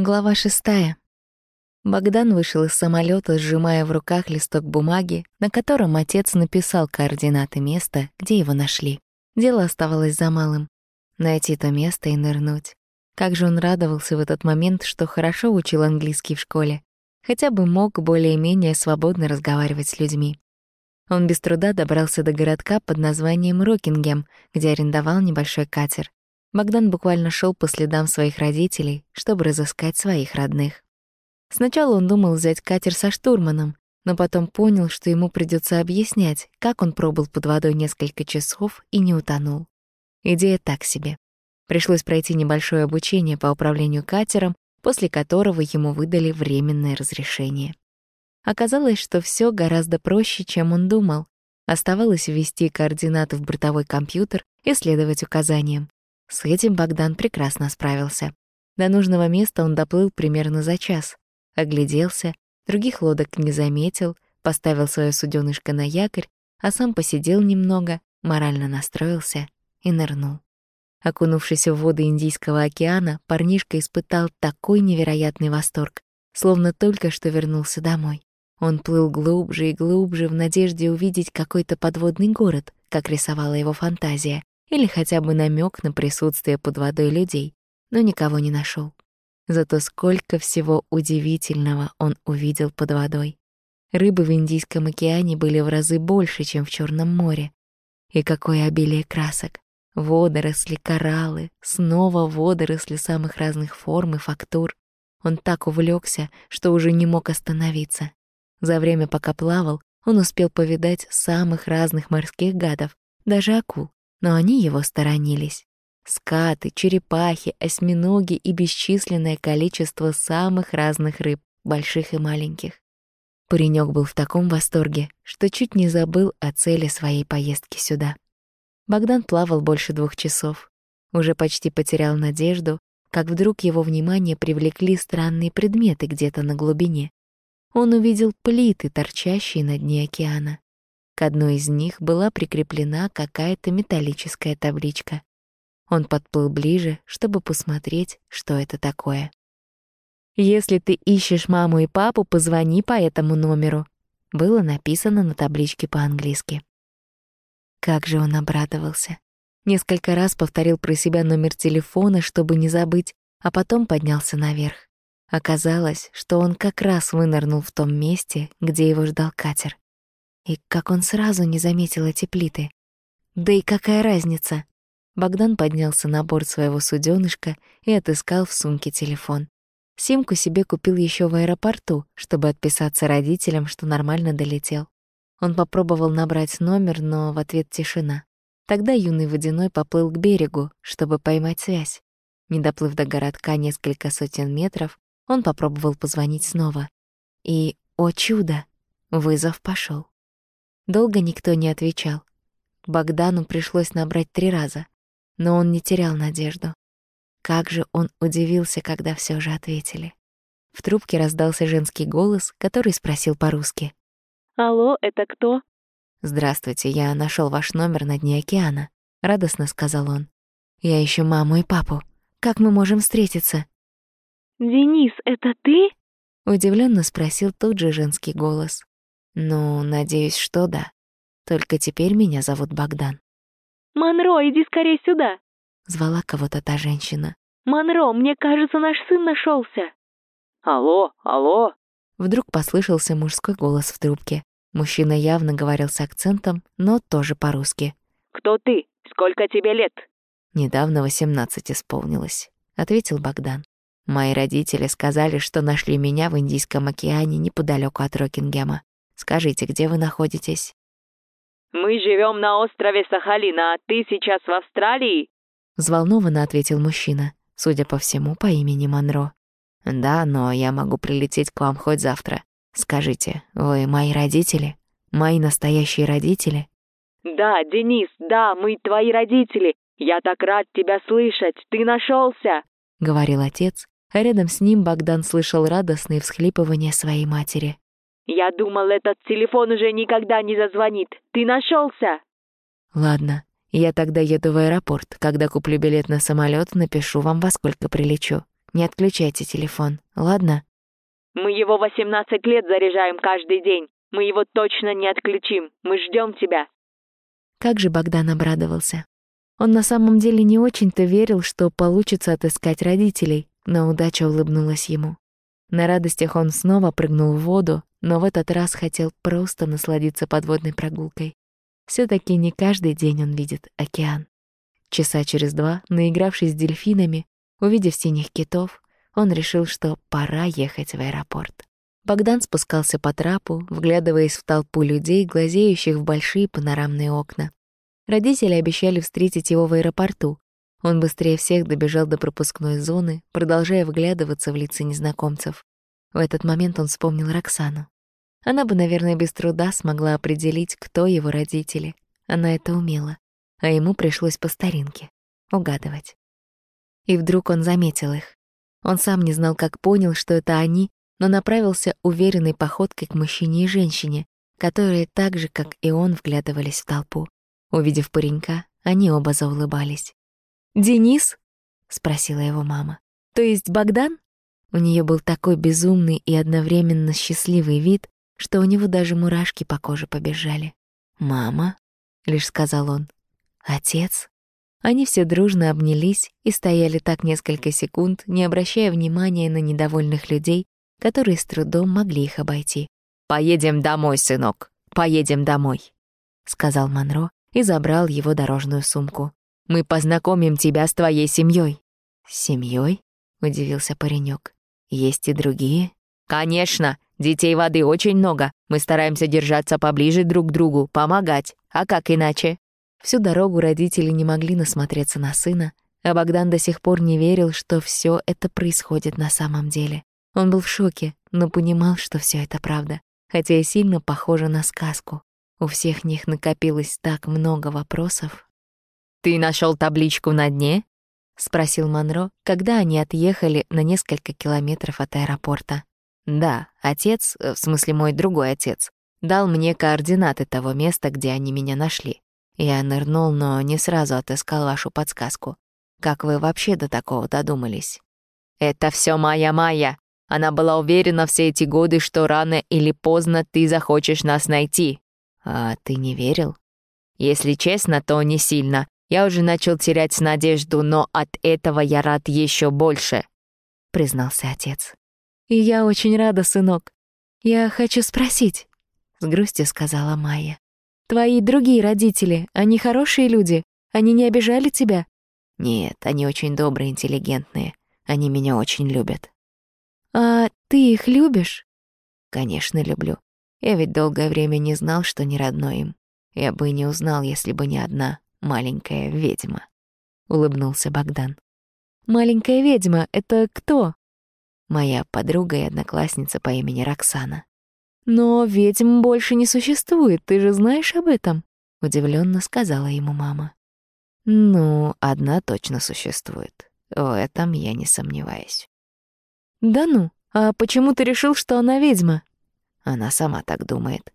Глава шестая. Богдан вышел из самолета, сжимая в руках листок бумаги, на котором отец написал координаты места, где его нашли. Дело оставалось за малым — найти то место и нырнуть. Как же он радовался в этот момент, что хорошо учил английский в школе, хотя бы мог более-менее свободно разговаривать с людьми. Он без труда добрался до городка под названием Рокингем, где арендовал небольшой катер. Богдан буквально шел по следам своих родителей, чтобы разыскать своих родных. Сначала он думал взять катер со штурманом, но потом понял, что ему придется объяснять, как он пробыл под водой несколько часов и не утонул. Идея так себе. Пришлось пройти небольшое обучение по управлению катером, после которого ему выдали временное разрешение. Оказалось, что все гораздо проще, чем он думал. Оставалось ввести координаты в бортовой компьютер и следовать указаниям. С этим Богдан прекрасно справился. До нужного места он доплыл примерно за час. Огляделся, других лодок не заметил, поставил свое суденышко на якорь, а сам посидел немного, морально настроился и нырнул. Окунувшись в воды Индийского океана, парнишка испытал такой невероятный восторг, словно только что вернулся домой. Он плыл глубже и глубже в надежде увидеть какой-то подводный город, как рисовала его фантазия, или хотя бы намек на присутствие под водой людей, но никого не нашел. Зато сколько всего удивительного он увидел под водой. Рыбы в Индийском океане были в разы больше, чем в Черном море. И какое обилие красок. Водоросли, кораллы, снова водоросли самых разных форм и фактур. Он так увлекся, что уже не мог остановиться. За время, пока плавал, он успел повидать самых разных морских гадов, даже акул но они его сторонились. Скаты, черепахи, осьминоги и бесчисленное количество самых разных рыб, больших и маленьких. Паренек был в таком восторге, что чуть не забыл о цели своей поездки сюда. Богдан плавал больше двух часов. Уже почти потерял надежду, как вдруг его внимание привлекли странные предметы где-то на глубине. Он увидел плиты, торчащие на дне океана. К одной из них была прикреплена какая-то металлическая табличка. Он подплыл ближе, чтобы посмотреть, что это такое. «Если ты ищешь маму и папу, позвони по этому номеру», было написано на табличке по-английски. Как же он обрадовался. Несколько раз повторил про себя номер телефона, чтобы не забыть, а потом поднялся наверх. Оказалось, что он как раз вынырнул в том месте, где его ждал катер. И как он сразу не заметил эти плиты. Да и какая разница? Богдан поднялся на борт своего суденышка и отыскал в сумке телефон. Симку себе купил еще в аэропорту, чтобы отписаться родителям, что нормально долетел. Он попробовал набрать номер, но в ответ тишина. Тогда юный водяной поплыл к берегу, чтобы поймать связь. Не доплыв до городка несколько сотен метров, он попробовал позвонить снова. И, о чудо, вызов пошел. Долго никто не отвечал. Богдану пришлось набрать три раза, но он не терял надежду. Как же он удивился, когда все же ответили. В трубке раздался женский голос, который спросил по-русски. «Алло, это кто?» «Здравствуйте, я нашел ваш номер на дне океана», — радостно сказал он. «Я ищу маму и папу. Как мы можем встретиться?» «Денис, это ты?» — удивленно спросил тот же женский голос. Ну, надеюсь, что да. Только теперь меня зовут Богдан. «Монро, иди скорее сюда!» Звала кого-то та женщина. «Монро, мне кажется, наш сын нашелся. «Алло, алло!» Вдруг послышался мужской голос в трубке. Мужчина явно говорил с акцентом, но тоже по-русски. «Кто ты? Сколько тебе лет?» «Недавно восемнадцать исполнилось», — ответил Богдан. «Мои родители сказали, что нашли меня в Индийском океане неподалеку от Рокингема. Скажите, где вы находитесь?» «Мы живем на острове Сахалина, а ты сейчас в Австралии?» Взволнованно ответил мужчина, судя по всему, по имени Монро. «Да, но я могу прилететь к вам хоть завтра. Скажите, вы мои родители? Мои настоящие родители?» «Да, Денис, да, мы твои родители. Я так рад тебя слышать. Ты нашелся, говорил отец, а рядом с ним Богдан слышал радостные всхлипывания своей матери. Я думал, этот телефон уже никогда не зазвонит. Ты нашелся? Ладно, я тогда еду в аэропорт. Когда куплю билет на самолет, напишу вам, во сколько прилечу. не отключайте телефон, ладно?» «Мы его 18 лет заряжаем каждый день. Мы его точно не отключим. Мы ждем тебя». Как же Богдан обрадовался. Он на самом деле не очень-то верил, что получится отыскать родителей, но удача улыбнулась ему. На радостях он снова прыгнул в воду, но в этот раз хотел просто насладиться подводной прогулкой. все таки не каждый день он видит океан. Часа через два, наигравшись с дельфинами, увидев синих китов, он решил, что пора ехать в аэропорт. Богдан спускался по трапу, вглядываясь в толпу людей, глазеющих в большие панорамные окна. Родители обещали встретить его в аэропорту. Он быстрее всех добежал до пропускной зоны, продолжая вглядываться в лица незнакомцев. В этот момент он вспомнил Роксану. Она бы, наверное, без труда смогла определить, кто его родители. Она это умела. А ему пришлось по старинке угадывать. И вдруг он заметил их. Он сам не знал, как понял, что это они, но направился уверенной походкой к мужчине и женщине, которые так же, как и он, вглядывались в толпу. Увидев паренька, они оба заулыбались. «Денис?» — спросила его мама. «То есть Богдан?» У нее был такой безумный и одновременно счастливый вид, что у него даже мурашки по коже побежали. «Мама?» — лишь сказал он. «Отец?» Они все дружно обнялись и стояли так несколько секунд, не обращая внимания на недовольных людей, которые с трудом могли их обойти. «Поедем домой, сынок, поедем домой», — сказал Монро и забрал его дорожную сумку. «Мы познакомим тебя с твоей семьей. «С семьей? удивился паренек. «Есть и другие?» «Конечно! Детей воды очень много. Мы стараемся держаться поближе друг к другу, помогать. А как иначе?» Всю дорогу родители не могли насмотреться на сына, а Богдан до сих пор не верил, что все это происходит на самом деле. Он был в шоке, но понимал, что все это правда, хотя и сильно похоже на сказку. У всех них накопилось так много вопросов. «Ты нашел табличку на дне?» — спросил Монро, когда они отъехали на несколько километров от аэропорта. «Да, отец, э, в смысле мой другой отец, дал мне координаты того места, где они меня нашли. Я нырнул, но не сразу отыскал вашу подсказку. Как вы вообще до такого додумались?» «Это все моя Майя. Она была уверена все эти годы, что рано или поздно ты захочешь нас найти. А ты не верил? Если честно, то не сильно. Я уже начал терять надежду, но от этого я рад еще больше, признался отец. И я очень рада, сынок. Я хочу спросить, с грустью сказала Майя. Твои другие родители, они хорошие люди? Они не обижали тебя? Нет, они очень добрые, интеллигентные. Они меня очень любят. А ты их любишь? Конечно, люблю. Я ведь долгое время не знал, что не родной им. Я бы не узнал, если бы не одна маленькая ведьма. Улыбнулся Богдан. Маленькая ведьма — это кто? Моя подруга и одноклассница по имени Роксана. Но ведьм больше не существует, ты же знаешь об этом? Удивленно сказала ему мама. Ну, одна точно существует. В этом я не сомневаюсь. Да ну, а почему ты решил, что она ведьма? Она сама так думает.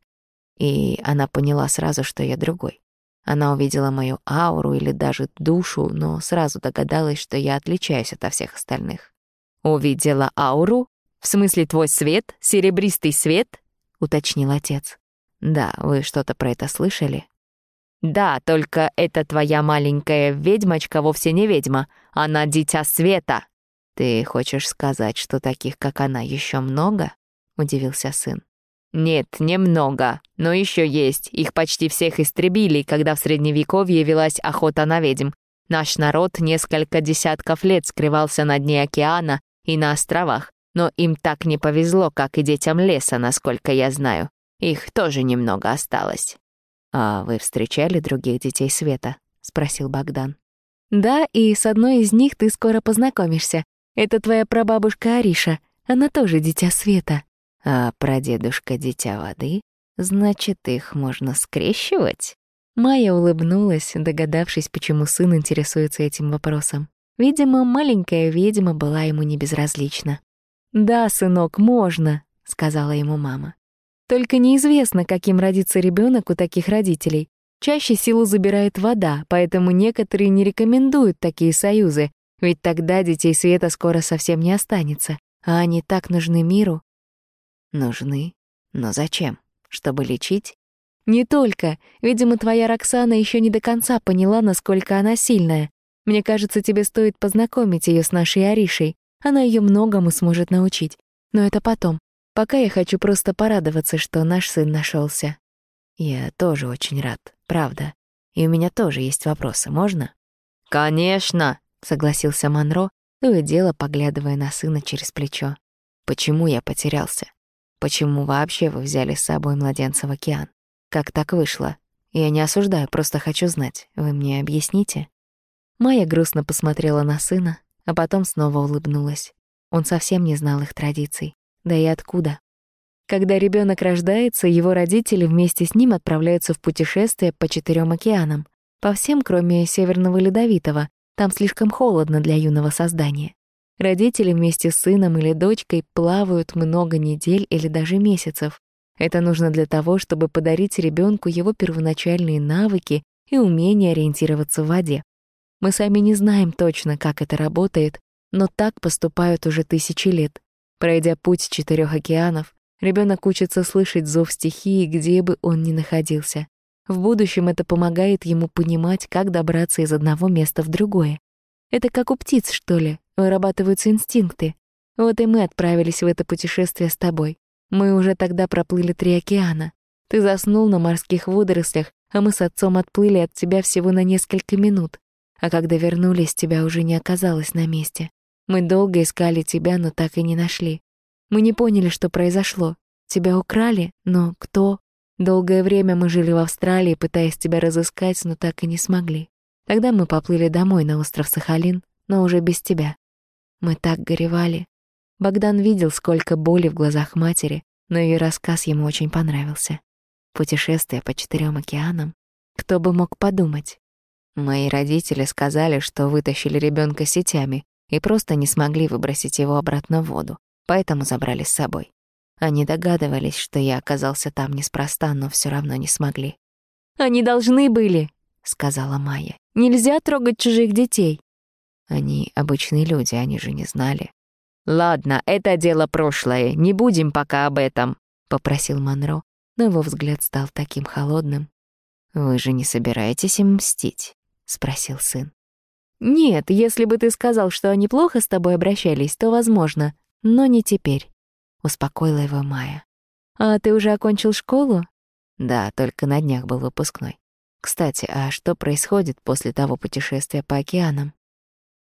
И она поняла сразу, что я другой. Она увидела мою ауру или даже душу, но сразу догадалась, что я отличаюсь от всех остальных. «Увидела ауру? В смысле твой свет? Серебристый свет?» — уточнил отец. «Да, вы что-то про это слышали?» «Да, только эта твоя маленькая ведьмочка вовсе не ведьма, она дитя света». «Ты хочешь сказать, что таких, как она, еще много?» — удивился сын. Нет, немного, но еще есть. Их почти всех истребили, когда в Средневековье велась охота на ведьм. Наш народ несколько десятков лет скрывался на дне океана и на островах, но им так не повезло, как и детям леса, насколько я знаю. Их тоже немного осталось. «А вы встречали других детей Света?» — спросил Богдан. «Да, и с одной из них ты скоро познакомишься. Это твоя прабабушка Ариша. Она тоже дитя Света». А прадедушка Дитя Воды, значит, их можно скрещивать? Майя улыбнулась, догадавшись, почему сын интересуется этим вопросом. Видимо, маленькая ведьма была ему не безразлична. «Да, сынок, можно», — сказала ему мама. «Только неизвестно, каким родится ребенок у таких родителей. Чаще силу забирает вода, поэтому некоторые не рекомендуют такие союзы, Ведь тогда детей Света скоро совсем не останется, а они так нужны миру. Нужны? Но зачем? Чтобы лечить? Не только. Видимо, твоя Роксана еще не до конца поняла, насколько она сильная. Мне кажется, тебе стоит познакомить ее с нашей Аришей. Она ее многому сможет научить. Но это потом. Пока я хочу просто порадоваться, что наш сын нашелся. Я тоже очень рад, правда. И у меня тоже есть вопросы, можно? Конечно, согласился Монро, то и дело поглядывая на сына через плечо. Почему я потерялся? Почему вообще вы взяли с собой младенца в океан? Как так вышло? Я не осуждаю, просто хочу знать. Вы мне объясните? Майя грустно посмотрела на сына, а потом снова улыбнулась. Он совсем не знал их традиций. Да и откуда? Когда ребенок рождается, его родители вместе с ним отправляются в путешествие по четырем океанам. По всем, кроме Северного Ледовитого. Там слишком холодно для юного создания. Родители вместе с сыном или дочкой плавают много недель или даже месяцев. Это нужно для того, чтобы подарить ребенку его первоначальные навыки и умение ориентироваться в воде. Мы сами не знаем точно, как это работает, но так поступают уже тысячи лет. Пройдя путь четырех океанов, ребенок учится слышать зов стихии, где бы он ни находился. В будущем это помогает ему понимать, как добраться из одного места в другое. Это как у птиц, что ли, вырабатываются инстинкты. Вот и мы отправились в это путешествие с тобой. Мы уже тогда проплыли три океана. Ты заснул на морских водорослях, а мы с отцом отплыли от тебя всего на несколько минут. А когда вернулись, тебя уже не оказалось на месте. Мы долго искали тебя, но так и не нашли. Мы не поняли, что произошло. Тебя украли, но кто? Долгое время мы жили в Австралии, пытаясь тебя разыскать, но так и не смогли. Тогда мы поплыли домой на остров Сахалин, но уже без тебя. Мы так горевали. Богдан видел, сколько боли в глазах матери, но ее рассказ ему очень понравился. Путешествие по четырем океанам. Кто бы мог подумать? Мои родители сказали, что вытащили ребенка сетями и просто не смогли выбросить его обратно в воду, поэтому забрали с собой. Они догадывались, что я оказался там неспроста, но все равно не смогли. «Они должны были», — сказала Майя. «Нельзя трогать чужих детей». Они обычные люди, они же не знали. «Ладно, это дело прошлое, не будем пока об этом», — попросил Монро, но его взгляд стал таким холодным. «Вы же не собираетесь им мстить?» — спросил сын. «Нет, если бы ты сказал, что они плохо с тобой обращались, то возможно, но не теперь», — успокоила его Майя. «А ты уже окончил школу?» «Да, только на днях был выпускной. Кстати, а что происходит после того путешествия по океанам?»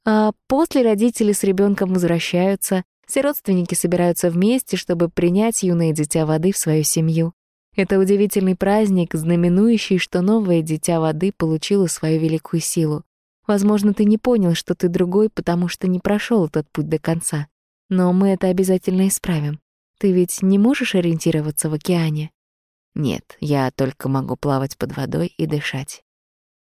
А после родители с ребенком возвращаются, все родственники собираются вместе, чтобы принять юное дитя воды в свою семью. Это удивительный праздник, знаменующий, что новое дитя воды получило свою великую силу. Возможно, ты не понял, что ты другой, потому что не прошел этот путь до конца. Но мы это обязательно исправим. Ты ведь не можешь ориентироваться в океане? Нет, я только могу плавать под водой и дышать.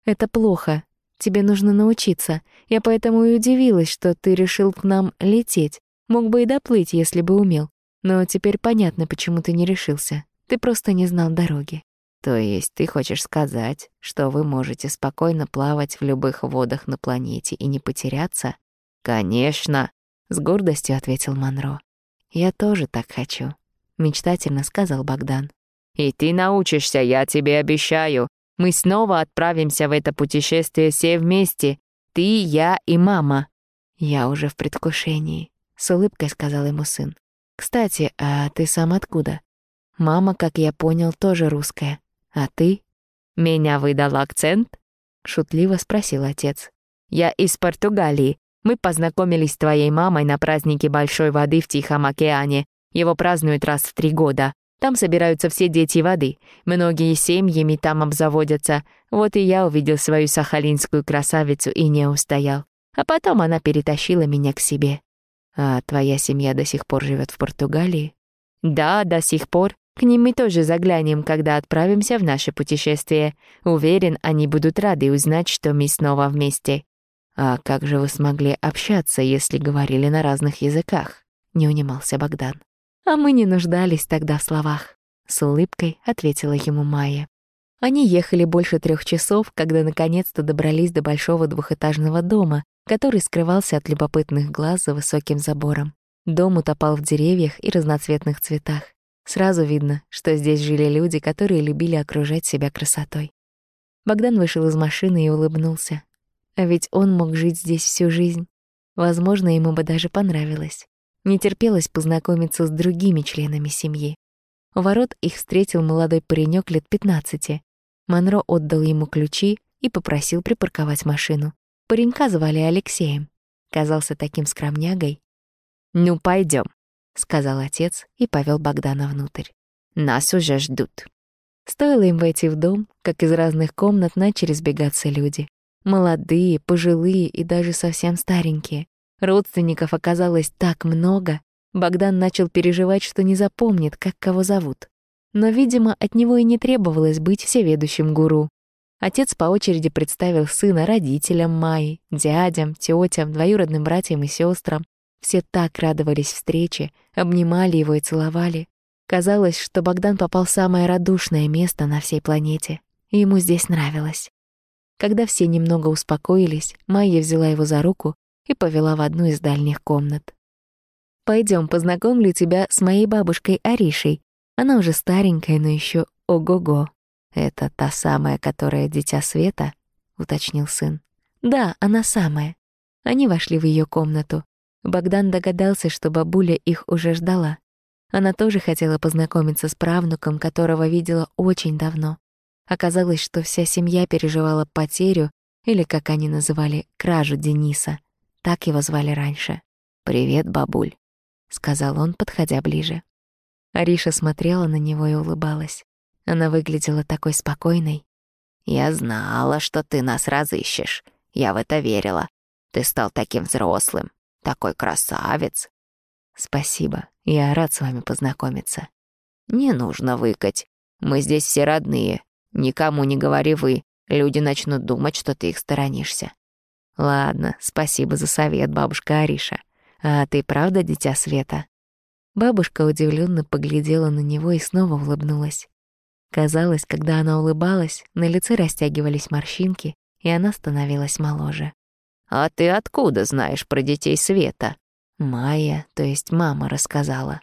Это плохо. Тебе нужно научиться. Я поэтому и удивилась, что ты решил к нам лететь. Мог бы и доплыть, если бы умел. Но теперь понятно, почему ты не решился. Ты просто не знал дороги. То есть ты хочешь сказать, что вы можете спокойно плавать в любых водах на планете и не потеряться? Конечно, с гордостью ответил Монро. Я тоже так хочу, мечтательно сказал Богдан. И ты научишься, я тебе обещаю. Мы снова отправимся в это путешествие все вместе. Ты, я и мама. Я уже в предвкушении, с улыбкой сказал ему сын. Кстати, а ты сам откуда? Мама, как я понял, тоже русская. А ты? Меня выдал акцент? Шутливо спросил отец. Я из Португалии. Мы познакомились с твоей мамой на празднике Большой воды в Тихом океане. Его празднуют раз в три года. Там собираются все дети воды. Многие семьями там обзаводятся. Вот и я увидел свою сахалинскую красавицу и не устоял. А потом она перетащила меня к себе. А твоя семья до сих пор живет в Португалии? Да, до сих пор. К ним мы тоже заглянем, когда отправимся в наше путешествие. Уверен, они будут рады узнать, что мы снова вместе». «А как же вы смогли общаться, если говорили на разных языках?» — не унимался Богдан. «А мы не нуждались тогда в словах», — с улыбкой ответила ему Майя. Они ехали больше трех часов, когда наконец-то добрались до большого двухэтажного дома, который скрывался от любопытных глаз за высоким забором. Дом утопал в деревьях и разноцветных цветах. Сразу видно, что здесь жили люди, которые любили окружать себя красотой. Богдан вышел из машины и улыбнулся. А ведь он мог жить здесь всю жизнь. Возможно, ему бы даже понравилось. Не терпелось познакомиться с другими членами семьи. У ворот их встретил молодой паренек лет 15. Монро отдал ему ключи и попросил припарковать машину. Паренька звали Алексеем. Казался таким скромнягой. «Ну, пойдем, сказал отец и повел Богдана внутрь. «Нас уже ждут». Стоило им войти в дом, как из разных комнат начали сбегаться люди. Молодые, пожилые и даже совсем старенькие. Родственников оказалось так много. Богдан начал переживать, что не запомнит, как кого зовут. Но, видимо, от него и не требовалось быть всеведущим гуру. Отец по очереди представил сына родителям Майи, дядям, тетям, двоюродным братьям и сестрам. Все так радовались встрече, обнимали его и целовали. Казалось, что Богдан попал в самое радушное место на всей планете. Ему здесь нравилось. Когда все немного успокоились, Майя взяла его за руку и повела в одну из дальних комнат. Пойдем, познакомлю тебя с моей бабушкой Аришей. Она уже старенькая, но еще ого-го. Это та самая, которая дитя света, уточнил сын. Да, она самая. Они вошли в ее комнату. Богдан догадался, что бабуля их уже ждала. Она тоже хотела познакомиться с правнуком, которого видела очень давно. Оказалось, что вся семья переживала потерю, или, как они называли, кражу Дениса. Так его звали раньше. «Привет, бабуль», — сказал он, подходя ближе. Ариша смотрела на него и улыбалась. Она выглядела такой спокойной. «Я знала, что ты нас разыщешь. Я в это верила. Ты стал таким взрослым, такой красавец». «Спасибо. Я рад с вами познакомиться». «Не нужно выкать. Мы здесь все родные. Никому не говори «вы». Люди начнут думать, что ты их сторонишься». «Ладно, спасибо за совет, бабушка Ариша. А ты правда дитя Света?» Бабушка удивленно поглядела на него и снова улыбнулась. Казалось, когда она улыбалась, на лице растягивались морщинки, и она становилась моложе. «А ты откуда знаешь про детей Света?» Майя, то есть мама, рассказала.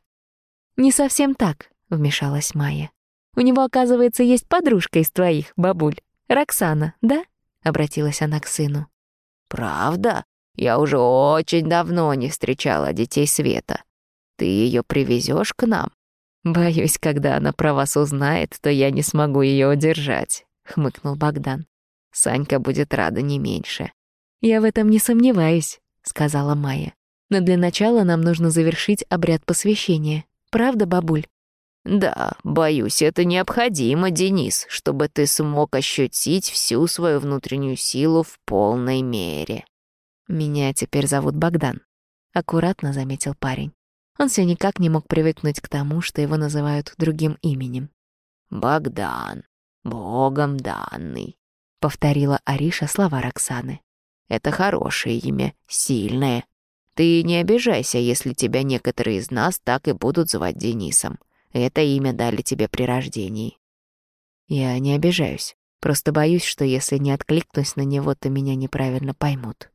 «Не совсем так», — вмешалась Майя. У него, оказывается, есть подружка из твоих, бабуль. Роксана, да?» — обратилась она к сыну. «Правда? Я уже очень давно не встречала детей Света. Ты ее привезешь к нам?» «Боюсь, когда она про вас узнает, то я не смогу ее удержать», — хмыкнул Богдан. «Санька будет рада не меньше». «Я в этом не сомневаюсь», — сказала Майя. «Но для начала нам нужно завершить обряд посвящения. Правда, бабуль?» Да, боюсь, это необходимо, Денис, чтобы ты смог ощутить всю свою внутреннюю силу в полной мере. Меня теперь зовут Богдан, аккуратно заметил парень. Он все никак не мог привыкнуть к тому, что его называют другим именем. Богдан, богом данный, повторила Ариша слова Роксаны. Это хорошее имя, сильное. Ты не обижайся, если тебя некоторые из нас так и будут звать Денисом. Это имя дали тебе при рождении. Я не обижаюсь. Просто боюсь, что если не откликнусь на него, то меня неправильно поймут.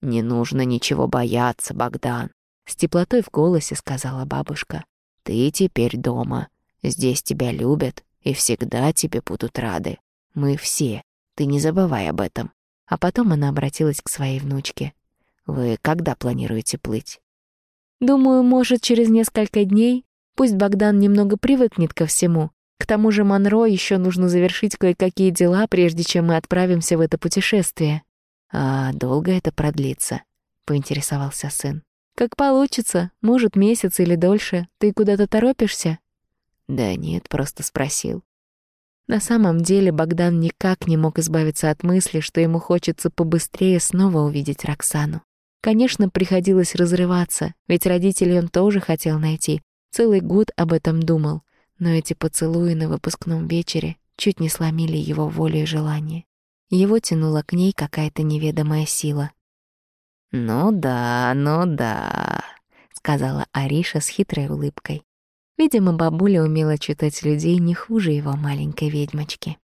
Не нужно ничего бояться, Богдан. С теплотой в голосе сказала бабушка. Ты теперь дома. Здесь тебя любят и всегда тебе будут рады. Мы все. Ты не забывай об этом. А потом она обратилась к своей внучке. Вы когда планируете плыть? Думаю, может, через несколько дней Пусть Богдан немного привыкнет ко всему. К тому же Монро еще нужно завершить кое-какие дела, прежде чем мы отправимся в это путешествие. А долго это продлится? поинтересовался сын. Как получится, может, месяц или дольше. Ты куда-то торопишься? Да нет, просто спросил. На самом деле Богдан никак не мог избавиться от мысли, что ему хочется побыстрее снова увидеть Роксану. Конечно, приходилось разрываться, ведь родителей он тоже хотел найти, Целый год об этом думал, но эти поцелуи на выпускном вечере чуть не сломили его волю и желание. Его тянула к ней какая-то неведомая сила. «Ну да, ну да», — сказала Ариша с хитрой улыбкой. Видимо, бабуля умела читать людей не хуже его маленькой ведьмочки.